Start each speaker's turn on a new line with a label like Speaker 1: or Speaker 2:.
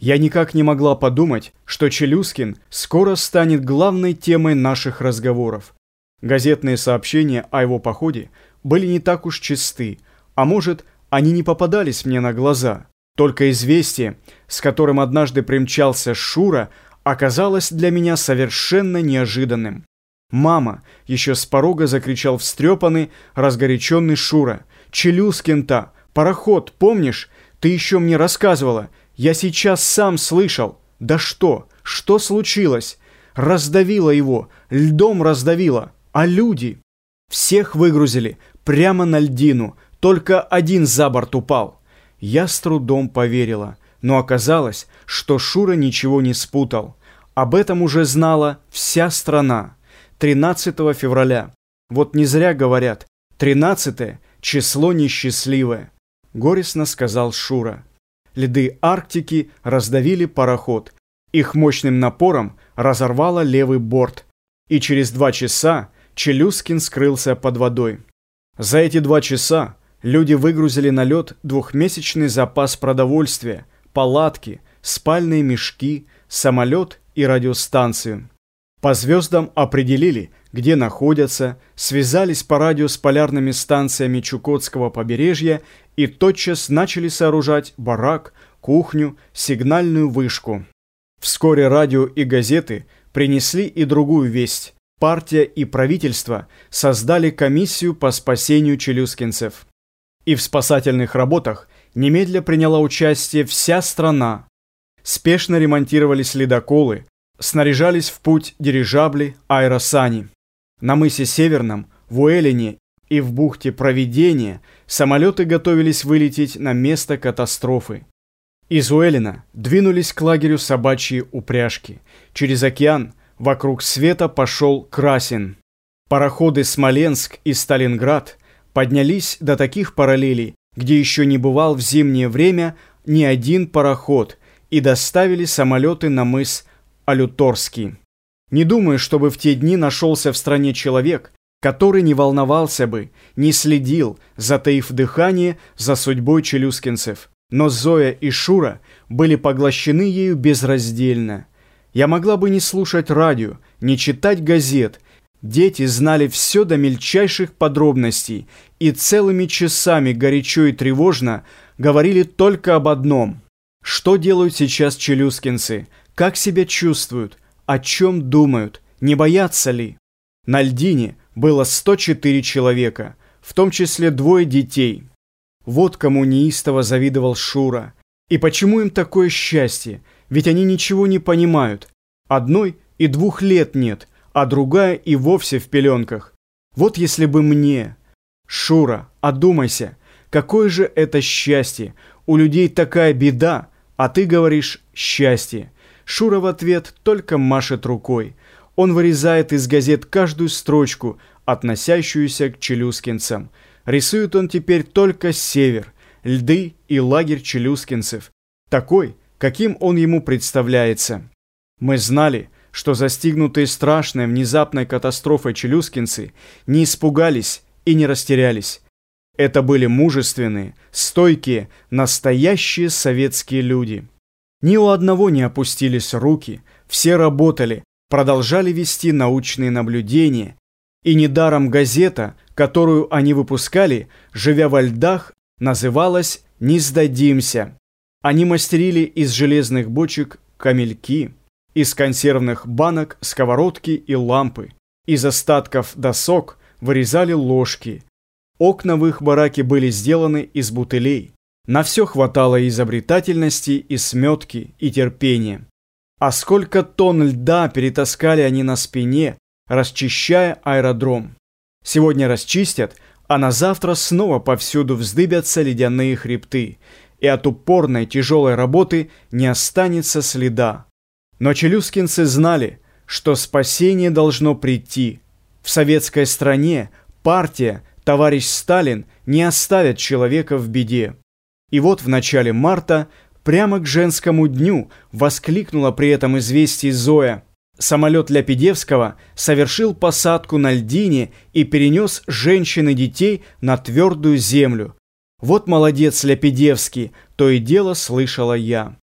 Speaker 1: Я никак не могла подумать, что Челюскин скоро станет главной темой наших разговоров. Газетные сообщения о его походе были не так уж чисты, а может, они не попадались мне на глаза. Только известие, с которым однажды примчался Шура, оказалось для меня совершенно неожиданным. «Мама!» — еще с порога закричал встрепанный, разгоряченный Шура. «Челюскин-то! Пароход, помнишь? Ты еще мне рассказывала. Я сейчас сам слышал. Да что? Что случилось? Раздавило его, льдом раздавило. А люди? Всех выгрузили прямо на льдину. Только один за борт упал. Я с трудом поверила. Но оказалось, что Шура ничего не спутал. Об этом уже знала вся страна. 13 февраля. Вот не зря говорят, 13 число несчастливое. Горестно сказал Шура. Льды Арктики раздавили пароход. Их мощным напором разорвало левый борт. И через два часа Челюскин скрылся под водой. За эти два часа люди выгрузили на лед двухмесячный запас продовольствия, палатки, спальные мешки, самолет и радиостанцию. По звездам определили, где находятся, связались по радио с полярными станциями Чукотского побережья и тотчас начали сооружать барак, кухню, сигнальную вышку. Вскоре радио и газеты принесли и другую весть. Партия и правительство создали комиссию по спасению челюскинцев. И в спасательных работах немедля приняла участие вся страна. Спешно ремонтировались ледоколы, снаряжались в путь дирижабли, аэросани. На мысе Северном, в Уэллине и в бухте Провидения самолеты готовились вылететь на место катастрофы. Из Уэллина двинулись к лагерю собачьи упряжки. Через океан вокруг света пошел Красин. Пароходы Смоленск и Сталинград поднялись до таких параллелей, где еще не бывал в зимнее время ни один пароход, и доставили самолеты на мыс Алюторский. Не думаю, чтобы в те дни нашелся в стране человек, который не волновался бы, не следил, затаив дыхание за судьбой челюскинцев. Но Зоя и Шура были поглощены ею безраздельно. Я могла бы не слушать радио, не читать газет. Дети знали все до мельчайших подробностей и целыми часами горячо и тревожно говорили только об одном. Что делают сейчас челюскинцы? Как себя чувствуют? О чем думают? Не боятся ли? На льдине было 104 человека, в том числе двое детей. Вот кому неистово завидовал Шура. И почему им такое счастье? Ведь они ничего не понимают. Одной и двух лет нет, а другая и вовсе в пеленках. Вот если бы мне... Шура, одумайся, какое же это счастье? У людей такая беда, а ты говоришь «счастье». Шура в ответ только машет рукой. Он вырезает из газет каждую строчку, относящуюся к челюскинцам. Рисует он теперь только север, льды и лагерь челюскинцев. Такой, каким он ему представляется. Мы знали, что застигнутые страшной внезапной катастрофой челюскинцы не испугались и не растерялись. Это были мужественные, стойкие, настоящие советские люди. Ни у одного не опустились руки, все работали, продолжали вести научные наблюдения. И недаром газета, которую они выпускали, живя во льдах, называлась «Не сдадимся». Они мастерили из железных бочек камельки, из консервных банок сковородки и лампы, из остатков досок вырезали ложки. Окна в их бараке были сделаны из бутылей. На все хватало изобретательности, и сметки, и терпения. А сколько тонн льда перетаскали они на спине, расчищая аэродром. Сегодня расчистят, а на завтра снова повсюду вздыбятся ледяные хребты, и от упорной тяжелой работы не останется следа. Но челюскинцы знали, что спасение должно прийти. В советской стране партия, товарищ Сталин не оставят человека в беде. И вот в начале марта, прямо к женскому дню, воскликнула при этом известие Зоя. Самолет Ляпидевского совершил посадку на льдине и перенес женщин и детей на твердую землю. Вот молодец Ляпидевский, то и дело слышала я.